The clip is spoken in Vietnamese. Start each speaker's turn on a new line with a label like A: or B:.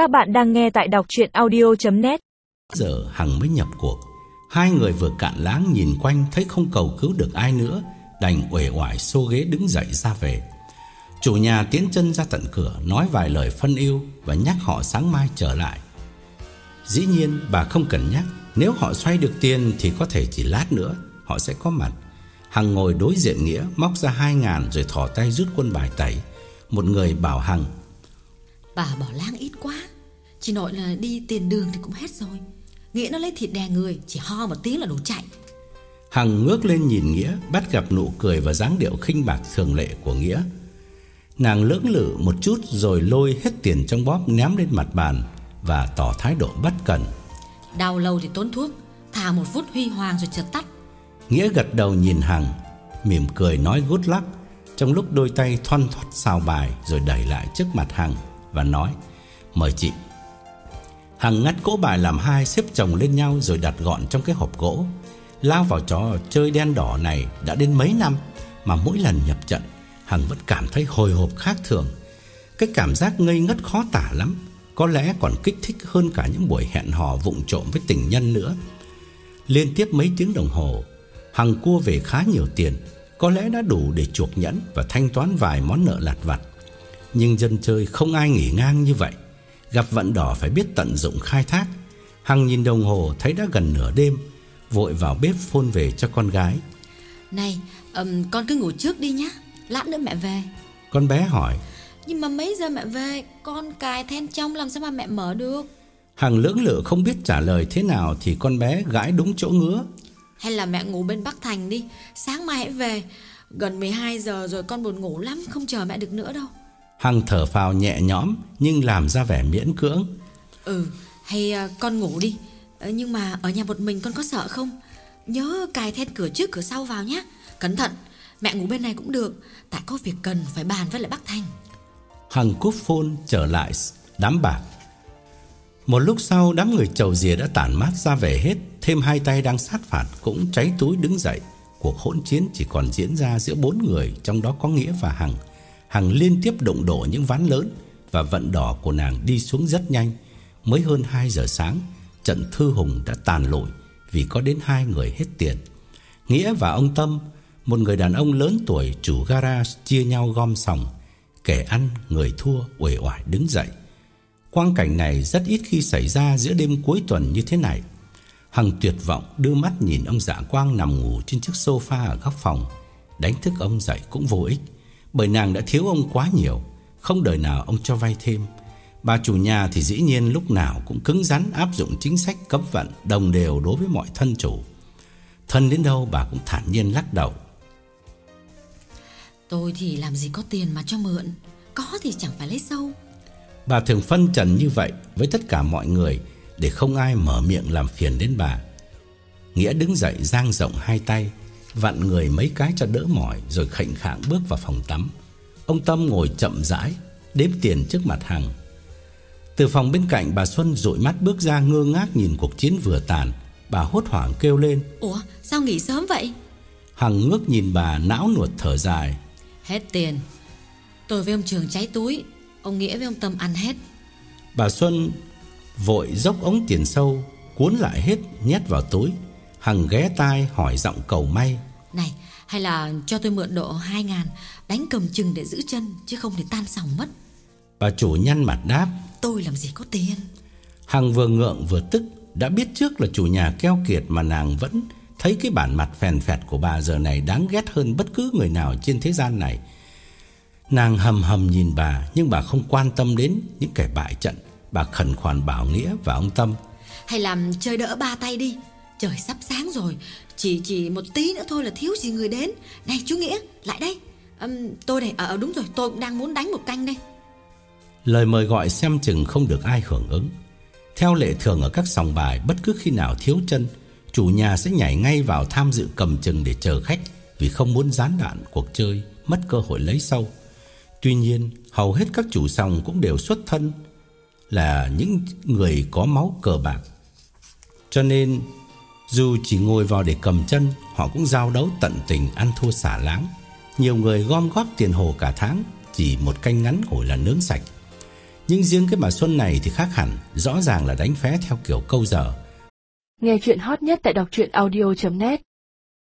A: Các bạn đang nghe tại đọc chuyện audio.net
B: Giờ Hằng mới nhập cuộc. Hai người vừa cạn láng nhìn quanh, Thấy không cầu cứu được ai nữa, Đành uể oải xô ghế đứng dậy ra về. Chủ nhà tiến chân ra tận cửa, Nói vài lời phân yêu Và nhắc họ sáng mai trở lại. Dĩ nhiên, bà không cần nhắc, Nếu họ xoay được tiền Thì có thể chỉ lát nữa, Họ sẽ có mặt. Hằng ngồi đối diện Nghĩa, Móc ra hai ngàn rồi thỏ tay rút quân bài tẩy. Một người bảo Hằng
C: Bà bỏ láng ít quá. Chỉ nội là đi tiền đường thì cũng hết rồi. Nghĩa nó lấy thịt đè người Chỉ ho một tiếng là đủ chạy.
B: Hằng ngước lên nhìn Nghĩa Bắt gặp nụ cười và dáng điệu khinh bạc thường lệ của Nghĩa. Nàng lưỡng lự một chút Rồi lôi hết tiền trong bóp ném lên mặt bàn Và tỏ thái độ bất cần.
C: Đau lâu thì tốn thuốc Thả một phút huy hoàng rồi chợt tắt.
B: Nghĩa gật đầu nhìn Hằng Mỉm cười nói gút lắc Trong lúc đôi tay thoăn thoát xào bài Rồi đẩy lại trước mặt Hằng và nói, Mời chị. Hằng ngắt cỗ bài làm hai xếp chồng lên nhau Rồi đặt gọn trong cái hộp gỗ. Lao vào trò chơi đen đỏ này Đã đến mấy năm Mà mỗi lần nhập trận, Hằng vẫn cảm thấy hồi hộp khác thường. Cái cảm giác ngây ngất khó tả lắm, Có lẽ còn kích thích hơn cả những buổi hẹn hò vụng trộm với tình nhân nữa. Liên tiếp mấy tiếng đồng hồ, Hằng cua về khá nhiều tiền, Có lẽ đã đủ để chuộc nhẫn Và thanh toán vài món nợ lặt vặt. Nhưng dân chơi không ai nghỉ ngang như vậy. Gặp vận đỏ phải biết tận dụng khai thác. Hằng nhìn đồng hồ thấy đã gần nửa đêm Vội vào bếp phôn về cho con gái.
C: Này um, con cứ ngủ trước đi nhá. Lát nữa mẹ về.
B: Con bé hỏi.
C: Nhưng mà mấy giờ mẹ về? Con cài then trong làm sao mà mẹ mở được?
B: Hằng lưỡng lự không biết trả lời thế nào Thì con bé gãi đúng chỗ ngứa.
C: Hay là mẹ ngủ bên Bắc Thành đi. Sáng mai hãy về. Gần 12 giờ rồi con buồn ngủ lắm Không chờ mẹ được nữa đâu
B: Hằng thở phào nhẹ nhõm Nhưng làm ra vẻ miễn cưỡng.
C: Ừ hay uh, con ngủ đi. Ờ, Nhưng mà ở nhà một mình con có sợ không? Nhớ cài then cửa trước cửa sau vào nhé Cẩn thận Mẹ ngủ bên này cũng được. Tại có việc cần phải bàn với lại Bắc Thành
B: Hằng cúp phôn trở lại đám bạc Một lúc sau đám người chầu dìa đã tản mát ra về hết. Thêm hai tay đang sát phạt cũng cháy túi đứng dậy. Cuộc hỗn chiến chỉ còn diễn ra giữa bốn người Trong đó có Nghĩa và Hằng Hằng liên tiếp đụng đổ những ván lớn Và vận đỏ của nàng đi xuống rất nhanh. Mới hơn 2 giờ sáng, Trận thư hùng đã tàn lụi Vì có đến hai người hết tiền. Nghĩa và ông Tâm, Một người đàn ông lớn tuổi chủ garage Chia nhau gom sòng, Kẻ ăn, người thua, uể oải đứng dậy. Quang cảnh này rất ít khi xảy ra Giữa đêm cuối tuần như thế này. Hằng tuyệt vọng đưa mắt nhìn ông dạ quang nằm ngủ trên chiếc sofa ở góc phòng. Đánh thức ông dậy cũng vô ích. Bởi nàng đã thiếu ông quá nhiều Không đời nào ông cho vay thêm Bà chủ nhà thì dĩ nhiên lúc nào cũng cứng rắn áp dụng chính sách cấm vận đồng đều đối với mọi thân chủ. Thân đến đâu bà cũng thản nhiên lắc đầu.
C: Tôi thì làm gì có tiền mà cho mượn Có thì chẳng phải lấy sâu
B: Bà thường phân trần như vậy với tất cả mọi người để không ai mở miệng làm phiền đến bà. Nghĩa đứng dậy giang rộng hai tay, vặn người mấy cái cho đỡ mỏi rồi khệnh khạng bước vào phòng tắm. Ông Tâm ngồi chậm rãi, đếm tiền trước mặt Hằng. Từ phòng bên cạnh bà Xuân dụi mắt bước ra ngơ ngác nhìn cuộc chiến vừa tàn. Bà hốt hoảng kêu lên.
C: Ủa sao nghỉ sớm vậy
B: Hằng ngước nhìn bà não nuột thở dài.
C: Hết tiền Tôi với ông Trường cháy túi Ông Nghĩa với ông Tâm ăn hết
B: Bà Xuân vội dốc ống tiền sâu, cuốn lại hết nhét vào túi. Hằng ghé tai hỏi giọng cầu may.
C: Này hay là cho tôi mượn độ 2 ngàn Đánh cầm chừng để giữ chân Chứ không thì tan sòng mất.
B: Bà chủ nhăn mặt đáp.
C: Tôi làm gì có tiền.
B: Hằng vừa ngượng vừa tức Đã biết trước là chủ nhà keo kiệt Mà nàng vẫn thấy cái bản mặt phèn phẹt của bà giờ này Đáng ghét hơn bất cứ người nào trên thế gian này. Nàng hầm hầm nhìn bà Nhưng bà không quan tâm đến những kẻ bại trận. Bà khẩn khoản bảo Nghĩa và ông Tâm.
C: Hay làm chơi đỡ ba tay đi Trời sắp sáng rồi. Chỉ chỉ một tí nữa thôi là thiếu gì người đến. Này chú Nghĩa lại đây. À, Tôi đây ở đúng rồi tôi cũng đang muốn đánh một canh đây.
B: Lời mời gọi xem chừng không được ai hưởng ứng. Theo lệ thường ở các sòng bài Bất cứ khi nào thiếu chân Chủ nhà sẽ nhảy ngay vào tham dự cầm chừng để chờ khách Vì không muốn gián đoạn cuộc chơi Mất cơ hội lấy sâu Tuy nhiên hầu hết các chủ sòng cũng đều xuất thân Là những người có máu cờ bạc. Cho nên dù chỉ ngồi vào để cầm chân, Họ cũng giao đấu tận tình ăn thua xả láng. Nhiều người gom góp tiền hồ cả tháng, Chỉ một canh ngắn ngủi là nướng sạch. Nhưng riêng cái bà Xuân này thì khác hẳn, Rõ ràng là đánh phé theo kiểu câu giờ.
A: Nghe chuyện hot nhất tại đọc truyện audio.net